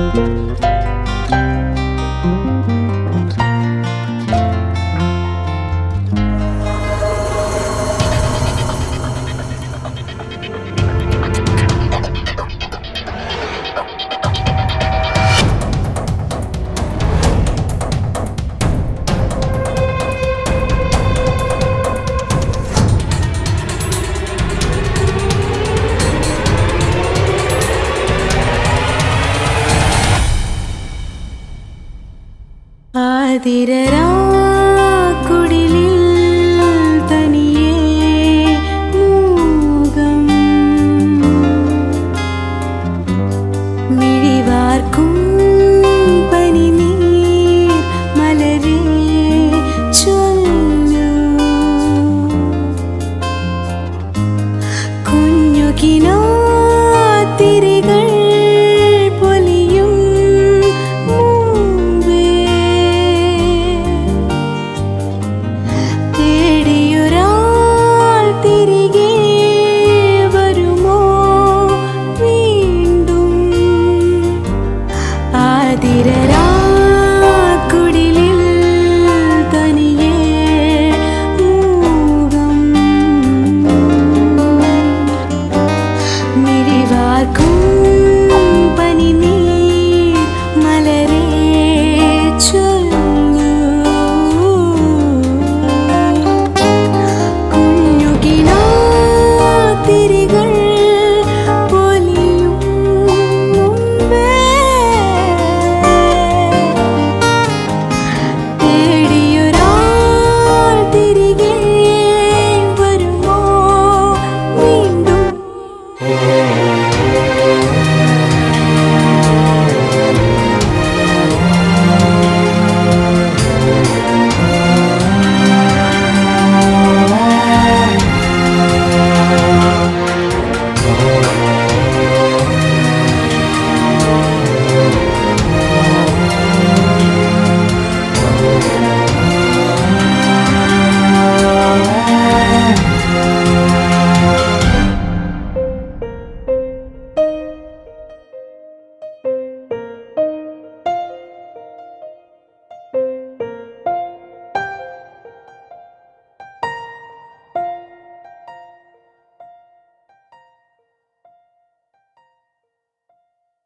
Música ीर